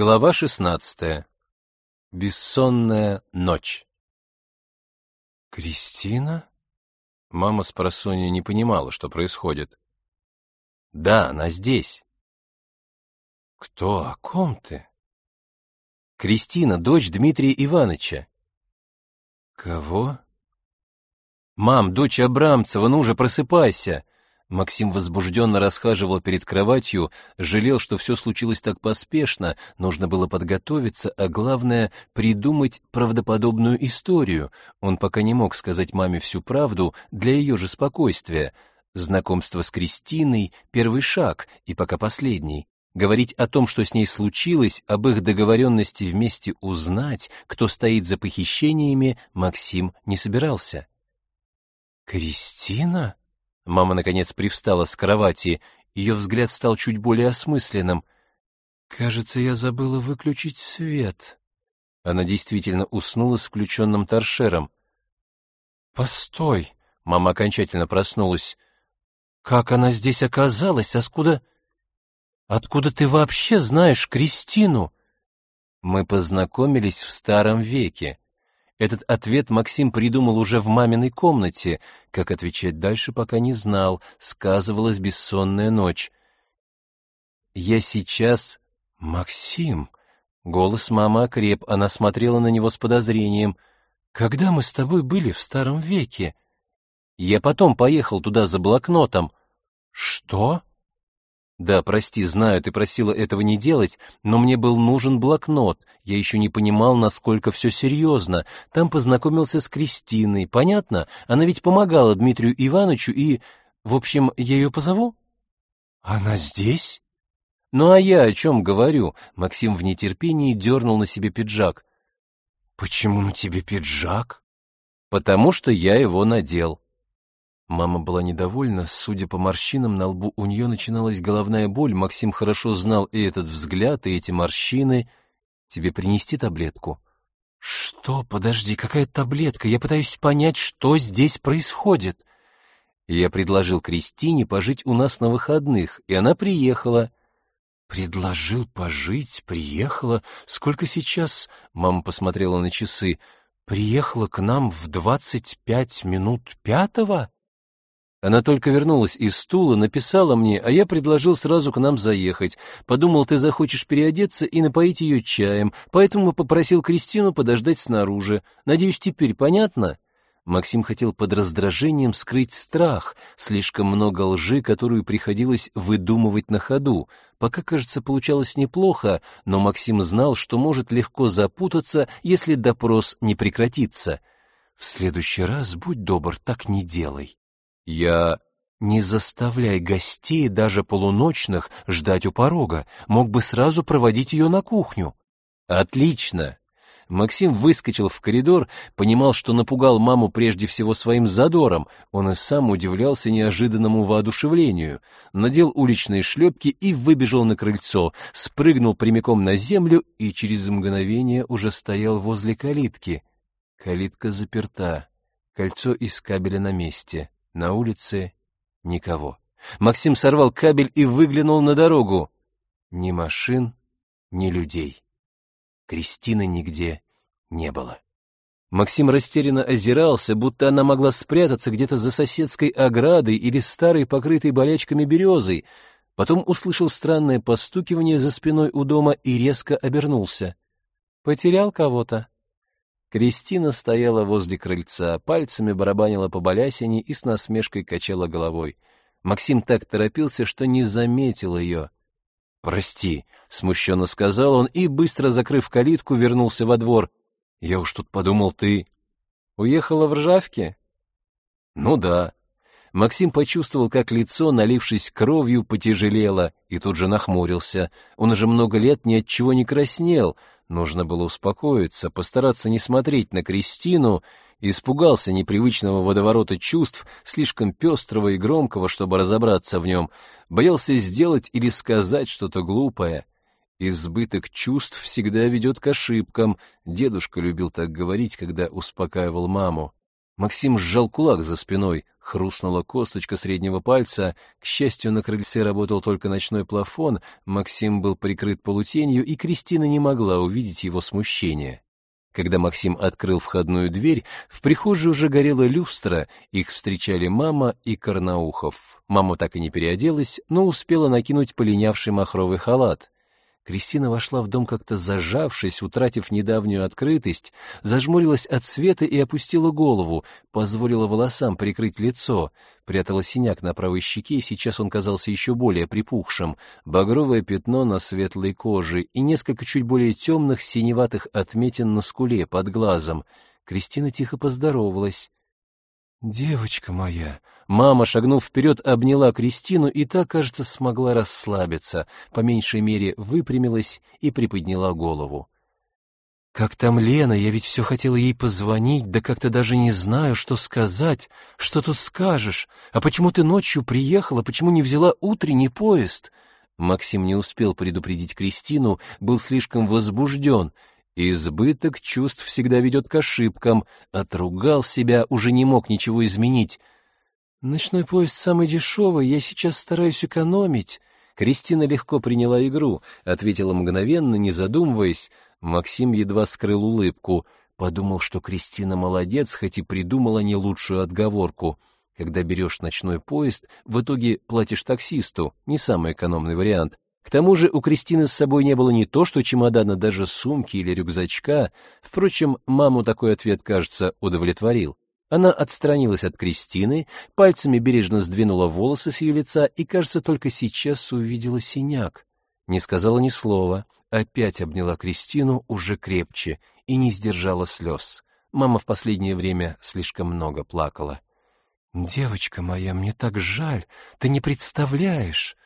Глава шестнадцатая. Бессонная ночь. Кристина? Мама с просонья не понимала, что происходит. Да, она здесь. Кто, о ком ты? Кристина, дочь Дмитрия Ивановича. Кого? Мам, дочь Абрамцева, ну же, просыпайся. Максим возбужденно расхаживал перед кроватью, жалел, что все случилось так поспешно, нужно было подготовиться, а главное — придумать правдоподобную историю. Он пока не мог сказать маме всю правду для ее же спокойствия. Знакомство с Кристиной — первый шаг, и пока последний. Говорить о том, что с ней случилось, об их договоренности вместе узнать, кто стоит за похищениями, Максим не собирался. «Кристина?» Мама, наконец, привстала с кровати. Ее взгляд стал чуть более осмысленным. «Кажется, я забыла выключить свет». Она действительно уснула с включенным торшером. «Постой!» — мама окончательно проснулась. «Как она здесь оказалась? Откуда... Откуда ты вообще знаешь Кристину?» «Мы познакомились в старом веке», этот ответ Максим придумал уже в маминой комнате. Как отвечать дальше, пока не знал. Сказывалась бессонная ночь. «Я сейчас...» «Максим...» Голос мамы окреп, она смотрела на него с подозрением. «Когда мы с тобой были в старом веке?» «Я потом поехал туда за блокнотом». «Что?» Да, прости, знаю, ты просила этого не делать, но мне был нужен блокнот. Я еще не понимал, насколько все серьезно. Там познакомился с Кристиной, понятно? Она ведь помогала Дмитрию Ивановичу и... В общем, я ее позову? Она здесь? Ну а я о чем говорю? Максим в нетерпении дернул на себе пиджак. Почему на тебе пиджак? Потому что я его надел. Мама была недовольна, судя по морщинам, на лбу у нее начиналась головная боль, Максим хорошо знал и этот взгляд, и эти морщины. «Тебе принести таблетку?» «Что? Подожди, какая таблетка? Я пытаюсь понять, что здесь происходит». Я предложил Кристине пожить у нас на выходных, и она приехала. «Предложил пожить? Приехала? Сколько сейчас?» Мама посмотрела на часы. «Приехала к нам в двадцать пять минут пятого?» Она только вернулась из стула, написала мне, а я предложил сразу к нам заехать. Подумал, ты захочешь переодеться и напоить ее чаем, поэтому попросил Кристину подождать снаружи. Надеюсь, теперь понятно?» Максим хотел под раздражением скрыть страх, слишком много лжи, которую приходилось выдумывать на ходу. Пока, кажется, получалось неплохо, но Максим знал, что может легко запутаться, если допрос не прекратится. «В следующий раз, будь добр, так не делай». Я... Не заставляй гостей, даже полуночных, ждать у порога. Мог бы сразу проводить ее на кухню. Отлично. Максим выскочил в коридор, понимал, что напугал маму прежде всего своим задором. Он и сам удивлялся неожиданному воодушевлению. Надел уличные шлепки и выбежал на крыльцо, спрыгнул прямиком на землю и через мгновение уже стоял возле калитки. Калитка заперта, кольцо из кабеля на месте. На улице никого. Максим сорвал кабель и выглянул на дорогу. Ни машин, ни людей. Кристины нигде не было. Максим растерянно озирался, будто она могла спрятаться где-то за соседской оградой или старой, покрытой болячками березой. Потом услышал странное постукивание за спиной у дома и резко обернулся. «Потерял кого-то?» Кристина стояла возле крыльца, пальцами барабанила по балясине и с насмешкой качала головой. Максим так торопился, что не заметил ее. «Прости», — смущенно сказал он и, быстро закрыв калитку, вернулся во двор. «Я уж тут подумал, ты...» «Уехала в Ржавке?» «Ну да». Максим почувствовал, как лицо, налившись кровью, потяжелело, и тут же нахмурился. Он уже много лет ни от чего не краснел, Нужно было успокоиться, постараться не смотреть на Кристину, испугался непривычного водоворота чувств, слишком пестрого и громкого, чтобы разобраться в нем, боялся сделать или сказать что-то глупое. Избыток чувств всегда ведет к ошибкам, дедушка любил так говорить, когда успокаивал маму. Максим сжал кулак за спиной, хрустнула косточка среднего пальца. К счастью, на крыльце работал только ночной плафон, Максим был прикрыт полутенью, и Кристина не могла увидеть его смущение. Когда Максим открыл входную дверь, в прихожей уже горела люстра, их встречали мама и Карнаухов. Мама так и не переоделась, но успела накинуть полинявший махровый халат. Кристина вошла в дом как-то зажавшись, утратив недавнюю открытость, зажмурилась от света и опустила голову, позволила волосам прикрыть лицо, прятала синяк на правой щеке, и сейчас он казался еще более припухшим, багровое пятно на светлой коже и несколько чуть более темных синеватых отметин на скуле под глазом. Кристина тихо поздоровалась. «Девочка моя!» Мама, шагнув вперед, обняла Кристину и та, кажется, смогла расслабиться, по меньшей мере выпрямилась и приподняла голову. «Как там Лена? Я ведь все хотела ей позвонить, да как-то даже не знаю, что сказать. Что тут скажешь? А почему ты ночью приехала? Почему не взяла утренний поезд?» Максим не успел предупредить Кристину, был слишком возбужден. Избыток чувств всегда ведет к ошибкам. Отругал себя, уже не мог ничего изменить. «Ночной поезд самый дешевый, я сейчас стараюсь экономить». Кристина легко приняла игру, ответила мгновенно, не задумываясь. Максим едва скрыл улыбку. Подумал, что Кристина молодец, хоть и придумала не лучшую отговорку. Когда берешь ночной поезд, в итоге платишь таксисту, не самый экономный вариант. К тому же у Кристины с собой не было не то что чемодана, даже сумки или рюкзачка. Впрочем, маму такой ответ, кажется, удовлетворил. Она отстранилась от Кристины, пальцами бережно сдвинула волосы с ее лица и, кажется, только сейчас увидела синяк. Не сказала ни слова, опять обняла Кристину уже крепче и не сдержала слез. Мама в последнее время слишком много плакала. «Девочка моя, мне так жаль, ты не представляешь!»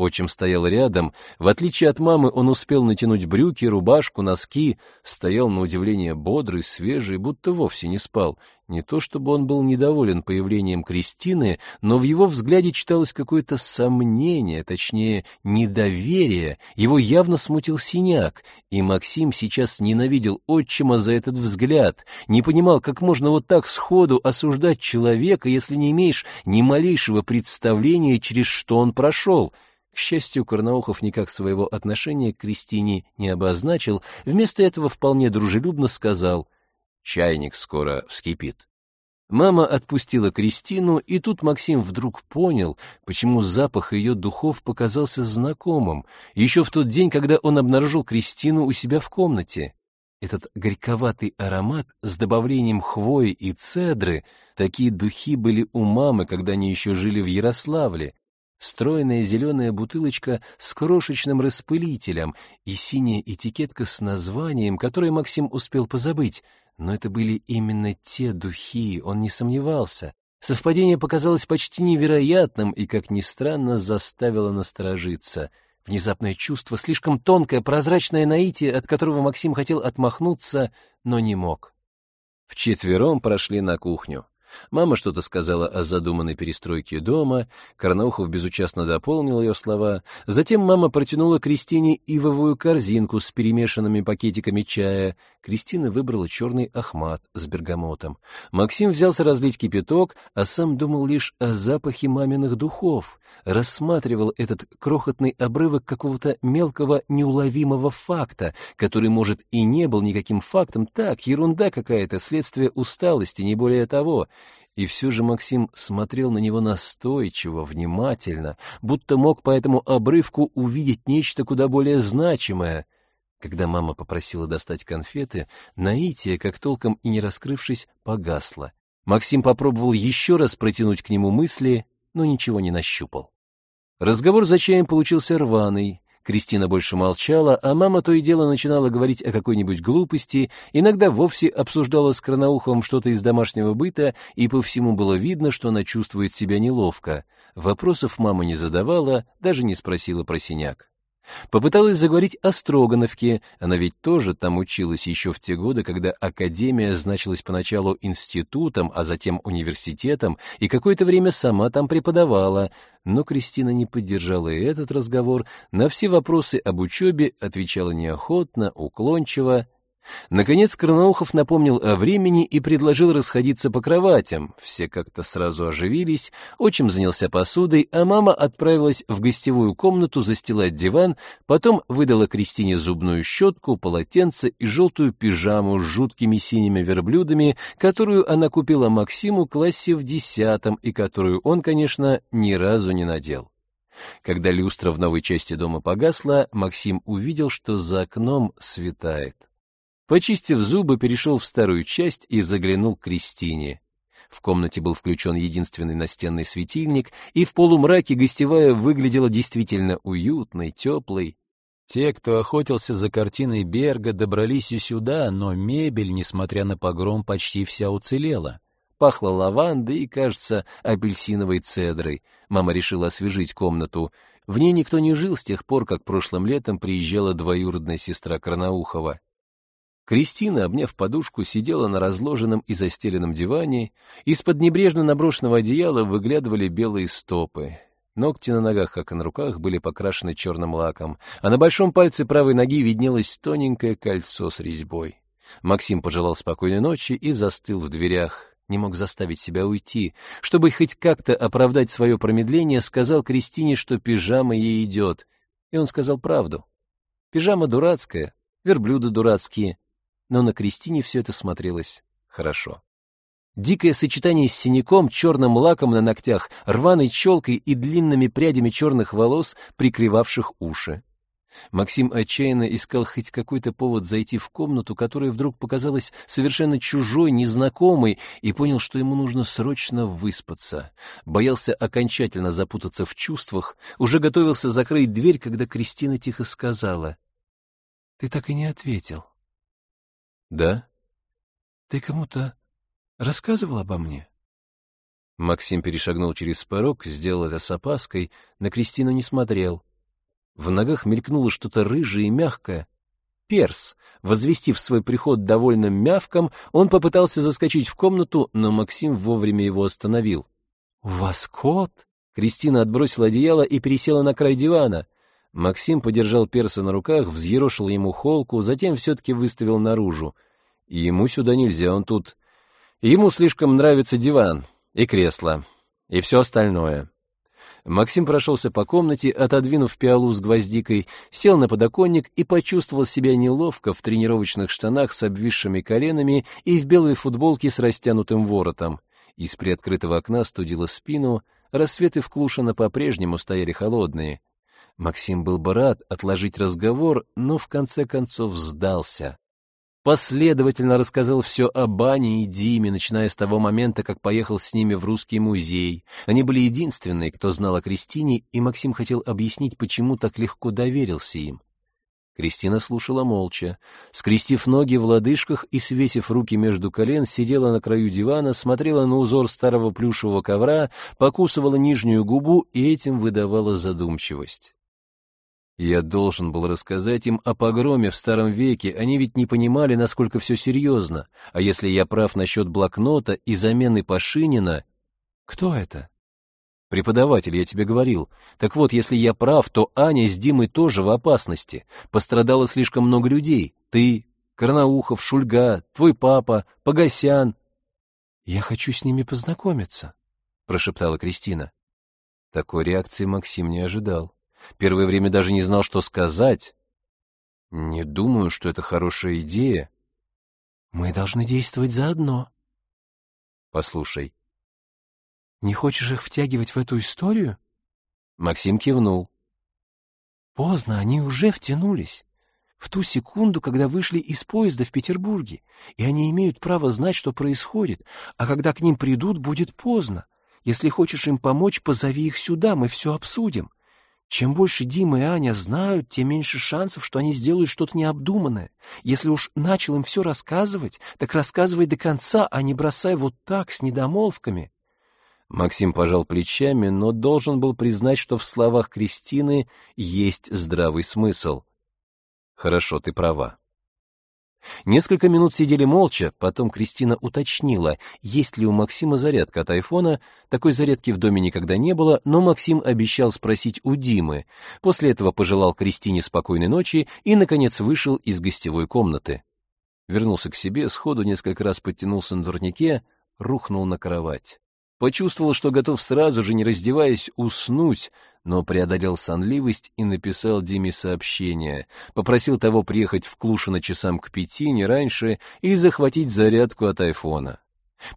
Отчим стоял рядом. В отличие от мамы, он успел натянуть брюки, рубашку, носки, стоял на удивление бодрый, свежий, будто вовсе не спал. Не то чтобы он был недоволен появлением Кристины, но в его взгляде читалось какое-то сомнение, точнее, недоверие. Его явно смутил синяк, и Максим сейчас ненавидел отчима за этот взгляд, не понимал, как можно вот так сходу осуждать человека, если не имеешь ни малейшего представления, через что он прошел — к счастью, Карнаухов никак своего отношения к Кристине не обозначил, вместо этого вполне дружелюбно сказал «Чайник скоро вскипит». Мама отпустила Кристину, и тут Максим вдруг понял, почему запах ее духов показался знакомым, еще в тот день, когда он обнаружил Кристину у себя в комнате. Этот горьковатый аромат с добавлением хвои и цедры, такие духи были у мамы, когда они еще жили в Ярославле, стройная зеленая бутылочка с крошечным распылителем и синяя этикетка с названием, которое Максим успел позабыть. Но это были именно те духи, он не сомневался. Совпадение показалось почти невероятным и, как ни странно, заставило насторожиться. Внезапное чувство, слишком тонкое, прозрачное наитие, от которого Максим хотел отмахнуться, но не мог. Вчетвером прошли на кухню. Мама что-то сказала о задуманной перестройке дома, Карнаухов безучастно дополнил ее слова. Затем мама протянула Кристине ивовую корзинку с перемешанными пакетиками чая. Кристина выбрала черный ахмат с бергамотом. Максим взялся разлить кипяток, а сам думал лишь о запахе маминых духов. Рассматривал этот крохотный обрывок какого-то мелкого неуловимого факта, который, может, и не был никаким фактом, так, ерунда какая-то, следствие усталости, не более того. И все же Максим смотрел на него настойчиво, внимательно, будто мог по этому обрывку увидеть нечто куда более значимое — когда мама попросила достать конфеты, наитие, как толком и не раскрывшись, погасло. Максим попробовал еще раз протянуть к нему мысли, но ничего не нащупал. Разговор за чаем получился рваный. Кристина больше молчала, а мама то и дело начинала говорить о какой-нибудь глупости, иногда вовсе обсуждала с Кранаухом что-то из домашнего быта, и по всему было видно, что она чувствует себя неловко. Вопросов мама не задавала, даже не спросила про синяк. Попыталась заговорить о Строгановке, она ведь тоже там училась еще в те годы, когда академия значилась поначалу институтом, а затем университетом, и какое-то время сама там преподавала. Но Кристина не поддержала и этот разговор, на все вопросы об учебе отвечала неохотно, уклончиво Наконец Карнаухов напомнил о времени и предложил расходиться по кроватям. Все как-то сразу оживились, отчим занялся посудой, а мама отправилась в гостевую комнату застилать диван, потом выдала Кристине зубную щетку, полотенце и желтую пижаму с жуткими синими верблюдами, которую она купила Максиму классе в десятом и которую он, конечно, ни разу не надел. Когда люстра в новой части дома погасла, Максим увидел, что за окном светает. Почистив зубы, перешел в старую часть и заглянул к Кристине. В комнате был включен единственный настенный светильник, и в полумраке гостевая выглядела действительно уютной, теплой. Те, кто охотился за картиной Берга, добрались и сюда, но мебель, несмотря на погром, почти вся уцелела. Пахло лавандой и, кажется, апельсиновой цедрой. Мама решила освежить комнату. В ней никто не жил с тех пор, как прошлым летом приезжала двоюродная сестра Карнаухова. Кристина, обняв подушку, сидела на разложенном и застеленном диване, из-под небрежно наброшенного одеяла выглядывали белые стопы. Ногти на ногах, как и на руках, были покрашены черным лаком, а на большом пальце правой ноги виднелось тоненькое кольцо с резьбой. Максим пожелал спокойной ночи и застыл в дверях, не мог заставить себя уйти. Чтобы хоть как-то оправдать свое промедление, сказал Кристине, что пижама ей идет. И он сказал правду. Пижама дурацкая, верблюды дурацкие, но на Кристине все это смотрелось хорошо. Дикое сочетание с синяком, черным лаком на ногтях, рваной челкой и длинными прядями черных волос, прикрывавших уши. Максим отчаянно искал хоть какой-то повод зайти в комнату, которая вдруг показалась совершенно чужой, незнакомой, и понял, что ему нужно срочно выспаться. Боялся окончательно запутаться в чувствах, уже готовился закрыть дверь, когда Кристина тихо сказала. — Ты так и не ответил. Да? Ты кому-то рассказывал обо мне? Максим перешагнул через порог, сделал это с опаской, на Кристину не смотрел. В ногах мелькнуло что-то рыжее и мягкое. Перс, возвестив свой приход довольным мявком, он попытался заскочить в комнату, но Максим вовремя его остановил. — У вас кот? Кристина отбросила одеяло и пересела на край дивана. Максим подержал перса на руках, взъерошил ему холку, затем все-таки выставил наружу. И ему сюда нельзя, он тут... Ему слишком нравится диван и кресло, и все остальное. Максим прошелся по комнате, отодвинув пиалу с гвоздикой, сел на подоконник и почувствовал себя неловко в тренировочных штанах с обвисшими коленами и в белой футболке с растянутым воротом. Из приоткрытого окна студило спину, рассветы в Клушино по-прежнему стояли холодные. Максим был бы рад отложить разговор, но в конце концов сдался. Последовательно рассказал все о Бане и Диме, начиная с того момента, как поехал с ними в русский музей. Они были единственные, кто знал о Кристине, и Максим хотел объяснить, почему так легко доверился им. Кристина слушала молча. Скрестив ноги в лодыжках и свесив руки между колен, сидела на краю дивана, смотрела на узор старого плюшевого ковра, покусывала нижнюю губу и этим выдавала задумчивость. Я должен был рассказать им о погроме в старом веке, они ведь не понимали, насколько все серьезно. А если я прав насчет блокнота и замены Пашинина... Кто это? Преподаватель, я тебе говорил. Так вот, если я прав, то Аня с Димой тоже в опасности. Пострадало слишком много людей. Ты, Карнаухов, Шульга, твой папа, Погосян. Я хочу с ними познакомиться, прошептала Кристина. Такой реакции Максим не ожидал. Первое время даже не знал, что сказать. Не думаю, что это хорошая идея. Мы должны действовать заодно. Послушай. Не хочешь их втягивать в эту историю? Максим кивнул. Поздно, они уже втянулись. В ту секунду, когда вышли из поезда в Петербурге, и они имеют право знать, что происходит, а когда к ним придут, будет поздно. Если хочешь им помочь, позови их сюда, мы все обсудим. Чем больше Дима и Аня знают, тем меньше шансов, что они сделают что-то необдуманное. Если уж начал им все рассказывать, так рассказывай до конца, а не бросай вот так, с недомолвками. Максим пожал плечами, но должен был признать, что в словах Кристины есть здравый смысл. «Хорошо, ты права. Несколько минут сидели молча, потом Кристина уточнила, есть ли у Максима зарядка от айфона. Такой зарядки в доме никогда не было, но Максим обещал спросить у Димы. После этого пожелал Кристине спокойной ночи и, наконец, вышел из гостевой комнаты. Вернулся к себе, сходу несколько раз подтянулся на турнике, рухнул на кровать. Почувствовал, что готов сразу же, не раздеваясь, уснуть, но преодолел сонливость и написал Диме сообщение. Попросил того приехать в Клушино часам к пяти, не раньше, и захватить зарядку от айфона.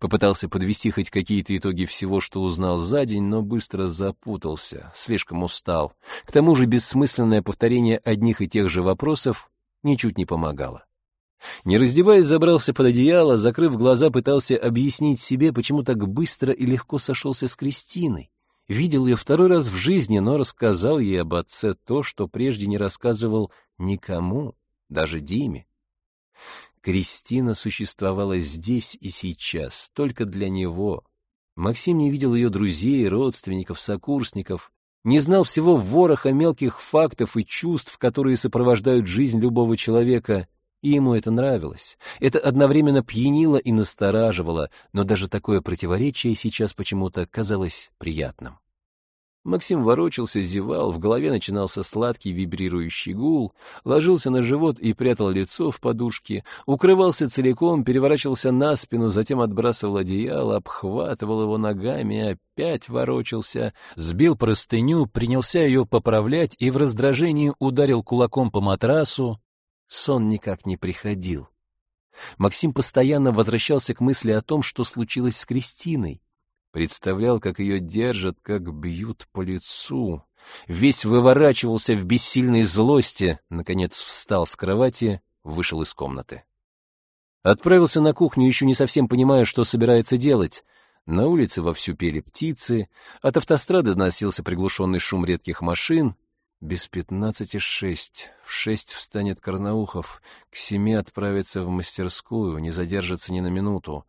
Попытался подвести хоть какие-то итоги всего, что узнал за день, но быстро запутался, слишком устал. К тому же бессмысленное повторение одних и тех же вопросов ничуть не помогало. Не раздеваясь, забрался под одеяло, закрыв глаза, пытался объяснить себе, почему так быстро и легко сошелся с Кристиной. Видел ее второй раз в жизни, но рассказал ей об отце то, что прежде не рассказывал никому, даже Диме. Кристина существовала здесь и сейчас, только для него. Максим не видел ее друзей, родственников, сокурсников, не знал всего вороха мелких фактов и чувств, которые сопровождают жизнь любого человека, и ему это нравилось. Это одновременно пьянило и настораживало, но даже такое противоречие сейчас почему-то казалось приятным. Максим ворочался, зевал, в голове начинался сладкий вибрирующий гул, ложился на живот и прятал лицо в подушке, укрывался целиком, переворачивался на спину, затем отбрасывал одеяло, обхватывал его ногами, опять ворочался, сбил простыню, принялся ее поправлять и в раздражении ударил кулаком по матрасу. Сон никак не приходил. Максим постоянно возвращался к мысли о том, что случилось с Кристиной. Представлял, как ее держат, как бьют по лицу. Весь выворачивался в бессильной злости, наконец встал с кровати, вышел из комнаты. Отправился на кухню, еще не совсем понимая, что собирается делать. На улице вовсю пели птицы, от автострады доносился приглушенный шум редких машин. Без пятнадцати шесть. В шесть встанет Карнаухов, к семи отправится в мастерскую, не задержится ни на минуту.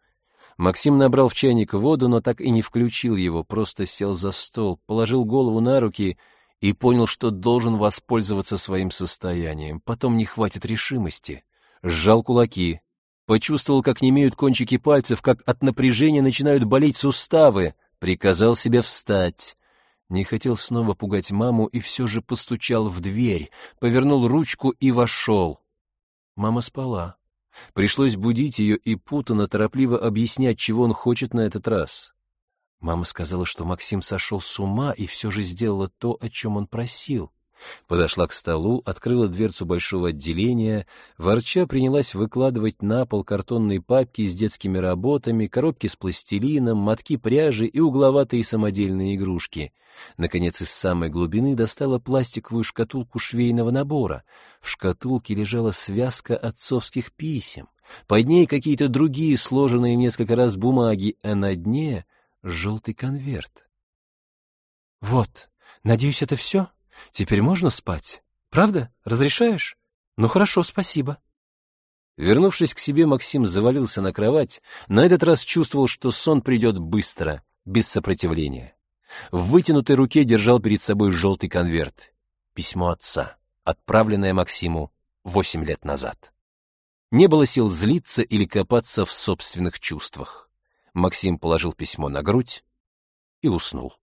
Максим набрал в чайник воду, но так и не включил его, просто сел за стол, положил голову на руки и понял, что должен воспользоваться своим состоянием. Потом не хватит решимости. Сжал кулаки. Почувствовал, как немеют кончики пальцев, как от напряжения начинают болеть суставы. Приказал себе встать. Не хотел снова пугать маму и все же постучал в дверь, повернул ручку и вошел. Мама спала. Пришлось будить ее и путанно, торопливо объяснять, чего он хочет на этот раз. Мама сказала, что Максим сошел с ума и все же сделала то, о чем он просил. Подошла к столу, открыла дверцу большого отделения, ворча принялась выкладывать на пол картонные папки с детскими работами, коробки с пластилином, мотки пряжи и угловатые самодельные игрушки — Наконец, из самой глубины достала пластиковую шкатулку швейного набора. В шкатулке лежала связка отцовских писем. Под ней какие-то другие, сложенные несколько раз бумаги, а на дне — желтый конверт. «Вот, надеюсь, это все? Теперь можно спать? Правда? Разрешаешь? Ну хорошо, спасибо». Вернувшись к себе, Максим завалился на кровать, на этот раз чувствовал, что сон придет быстро, без сопротивления. В вытянутой руке держал перед собой желтый конверт. Письмо отца, отправленное Максиму восемь лет назад. Не было сил злиться или копаться в собственных чувствах. Максим положил письмо на грудь и уснул.